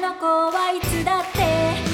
の子はいつだって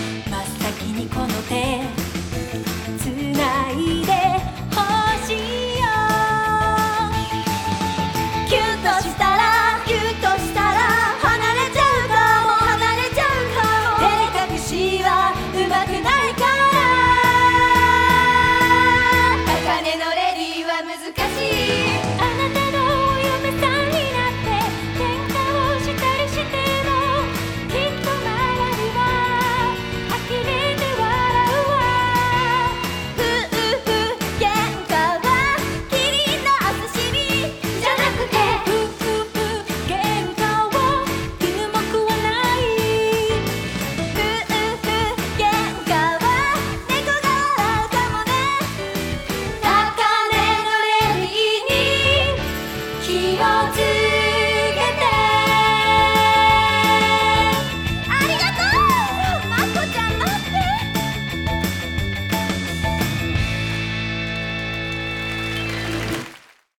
を